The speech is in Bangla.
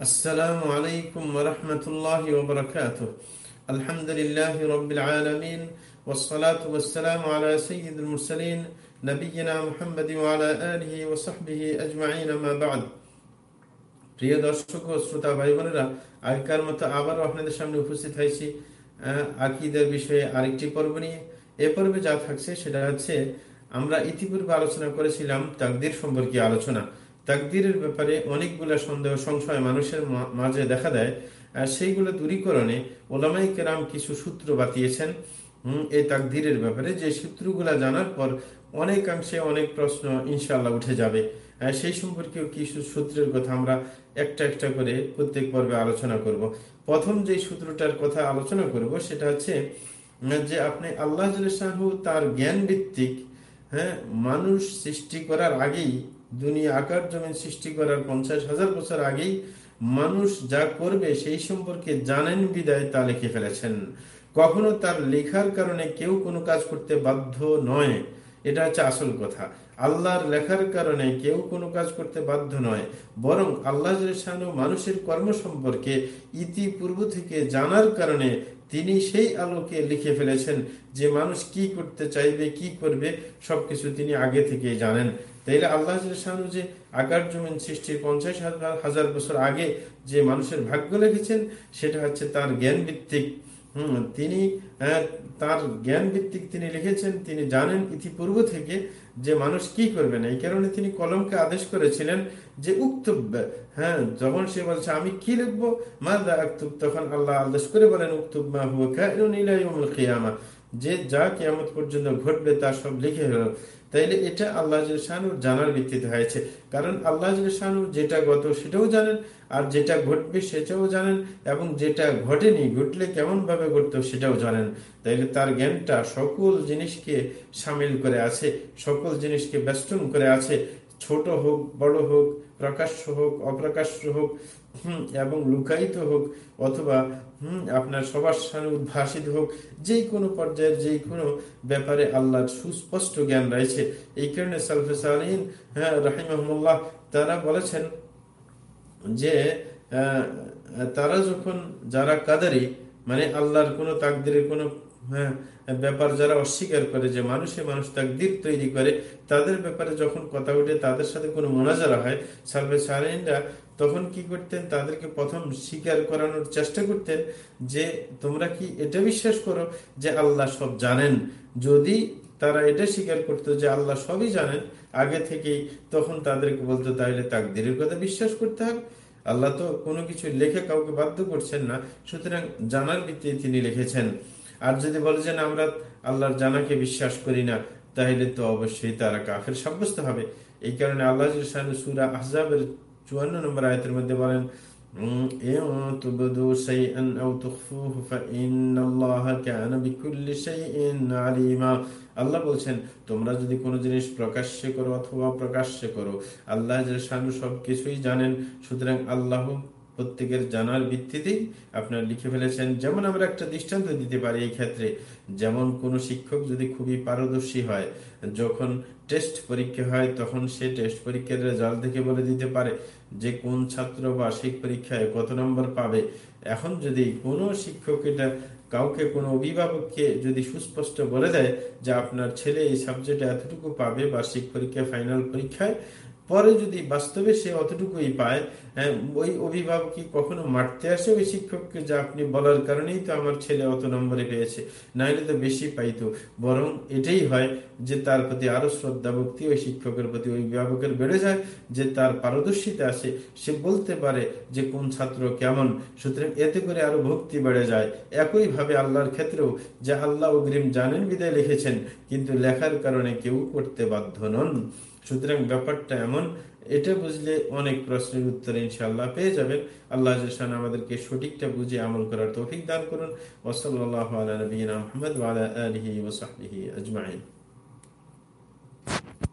السلام عليكم ورحمة الله وبركاته الحمد لله رب العالمين والصلاة والسلام على سيد المرسلين نبينا محمد وعلى آله وصحبه أجمعين ما بعد প্রিয় দর্শক ও শ্রোতা ভাই বোনেরা আগেকার মতো আবারও আপনাদের সামনে উপস্থিত হয়েছি আকিদের বিষয়ে আরেকটি পর্ব নিয়ে এ পর্বে যা থাকছে সেটা হচ্ছে আমরা ইতিপূর্বে আলোচনা করেছিলাম তাকদির সম্পর্কে আলোচনা তাকদিরের ব্যাপারে অনেকগুলো সন্দেহ, সংশয় মানুষের মাঝে দেখা দেয়। আর সেইগুলো দূরীকরণে ওলামাই কেরাম কিছু সূত্র বাতিয়েছেন। এই তাকদিরের ব্যাপারে যে সূত্রগুলা জানার পর অনেকাংশে অনেক প্রশ্ন ইনশাল্লাহ উঠে যাবে। সেই সম্পর্কেও কিছু সূত্রের কথা আমরা একটা একটা করে প্রত্যেক পর্বে আলোচনা করব। প্রথম যে সূত্রটার কথা আলোচনা করব সেটা হচ্ছে যে আপনি আল্লাহ তার জ্ঞান ভিত্তিক হ্যাঁ মানুষ সৃষ্টি করার আগেই দুনিয়া আকার জমিন সৃষ্টি করার পঞ্চাশ হাজার বছর আগেই মানুষ যা করবে সেই সম্পর্কে জানেন বিদায় তা লিখে ফেলেছেন। কখনো তার লেখার কারণে কেউ কোনো কাজ করতে বাধ্য নয়। এটা হচ্ছে আসল কথা। আল্লাহর লেখার কারণে কেউ কোনো কাজ করতে বাধ্য নয়, বরং আল্লাহ মানুষের কর্ম সম্পর্কে ইতিপূর্ব থেকে জানার কারণে তিনি সেই আলোকে লিখে ফেলেছেন যে মানুষ কি করতে চাইবে, কি করবে, সবকিছু তিনি আগে থেকে জানেন। তাইলে আল্লাহ যে আকার জমিন সৃষ্টির পঞ্চাশ হাজার বছর আগে যে মানুষের ভাগ্য লিখেছেন, সেটা হচ্ছে তার জ্ঞান ভিত্তিক তিনি তার জ্ঞান ভিত্তিক তিনি লিখেছেন, তিনি জানেন ইতিপূর্ব থেকে যে মানুষ কি করবে না। এই কারণে তিনি কলমকে আদেশ করেছিলেন যে উক্তব্য হ্যাঁ যখন সে বলছে, আমি কি লিখব? মাদা দা তখন আল্লাহ আদেশ করে বলেন উক্তব্য মা যে যা কেমন পর্যন্ত ঘটবে তা সব লিখে হলো তাইলে এটা আল্লাহ শাহানুর জানার ভিত্তিতে হয়েছে। কারণ আল্লাহ শাহানুর যেটা গত সেটাও জানেন, আর যেটা ঘটবে সেটাও জানেন, এবং যেটা ঘটেনি, ঘটলে কেমন ভাবে ঘটতো সেটাও জানেন। তাইলে তার জ্ঞানটা সকল জিনিসকে সামিল করে আছে, সকল জিনিসকে বেষ্টন করে আছে। ছোট হোক, বড় হোক, প্রকাশ্য হোক, অপ্রকাশ্য হোক এবং লুকায়িত হোক, অথবা আপনার সবার সামনে উদ্ভাসিত হোক, যে কোনো পর্যায়ের যে কোনো ব্যাপারে আল্লাহর সুস্পষ্ট জ্ঞান রয়েছে। এই কারণে সালফে সালিন হ্যাঁ রাহিমহমুল্লাহ, তারা বলেছেন যে তারা যখন যারা কাদারি মানে আল্লাহর কোনো তাকদিরের কোনো হ্যাঁ ব্যাপার যারা অস্বীকার করে, যে মানুষে মানুষ তাকদির তৈরি করে, তাদের ব্যাপারে যখন কথা উঠে, তাদের সাথে কোনো মোনাজারা হয়, সালফে সালিনরা তখন কি করতেন? তাদেরকে প্রথম স্বীকার করানোর চেষ্টা করতেন যে, তোমরা কি এটা বিশ্বাস করো যে আল্লাহ সব জানেন? যদি তারা এটা স্বীকার করতো যে আল্লাহ সবই জানেন, আগে থেকেই তখন তাদেরকে বলতো, তাহলে তাকদিরের কথা বিশ্বাস করতে হবে। আল্লাহ তো কোনো কিছু লেখে কাউকে বাধ্য করছেন না। সুতরাং জানার ভিত্তিতে তিনি লিখেছেন, আর যদি বলে যে আমরা আল্লাহর জানাকে বিশ্বাস করি না, তাহলে তো অবশ্যই তারা কাফের সাব্যস্ত হবে। এই কারণে আল্লাহ সুরা আহজাবের চুয়ান্ন নম্বর আয়তের মধ্যে বলেন আল্লাহ বলছেন তোমরা যদি কোনো জিনিস প্রকাশ্যে করো অথবা প্রকাশ্যে করো। আল্লাহ সবকিছুই জানেন। সুতরাং আল্লাহ প্রত্যেকের জানার ভিত্তিতেই আপনার লিখে ফেলেছেন, যেমন আমরা একটা দৃষ্টান্ত দিতে পারি এই ক্ষেত্রে, যেমন কোনো শিক্ষক যদি খুবই পারদর্শী হয়, যখন টেস্ট পরীক্ষা হয়, তখন সে টেস্ট পরীক্ষার রেজাল্ট দেখে বলে দিতে পারে যে কোন ছাত্র বার্ষিক পরীক্ষায় কত নম্বর পাবে। এখন যদি কোনো শিক্ষক এটা কাউকে, কোনো অভিভাবককে যদি সুস্পষ্ট বলে দেয় যে আপনার ছেলে এই সাবজেক্টে এতটুকু পাবে বার্ষিক পরীক্ষায় ফাইনাল পরীক্ষায় পরে যদি বাস্তবে সে অতটুকুই পায় হ্যাঁ, ওই অভিভাবক কখনো মারতে আসে? ওই শিক্ষককে যা আপনি বলার কারণেই তো আমার ছেলে অত নম্বরে পেয়েছে। নাইলে তো বেশি পাইতো। বরং এটাই হয় যে তার প্রতি আরও শ্রদ্ধা ভক্তি ওই শিক্ষকের প্রতি ওই অভিভাবকের বেড়ে যায় যে তার পারদর্শিতা আছে সে বলতে পারে যে কোন ছাত্র কেমন। সুতরাং এতে করে আরও ভক্তি বেড়ে যায়। একই ভাবে আল্লাহর ক্ষেত্রেও যে আল্লাহ অগ্রিম জানেন বিদায় লিখেছেন কিন্তু লেখার কারণে কেউ করতে বাধ্য নন। সুতরাং ব্যাপারটা এমন, এটা বুঝলে অনেক প্রশ্নের উত্তর ইনশাল্লাহ পেয়ে যাবেন। আল্লাহ আমাদেরকে সঠিকটা বুঝে আমল করার তৌফিক দান করুন। ওসল্লাহ আলা নবীনা আজমাইন।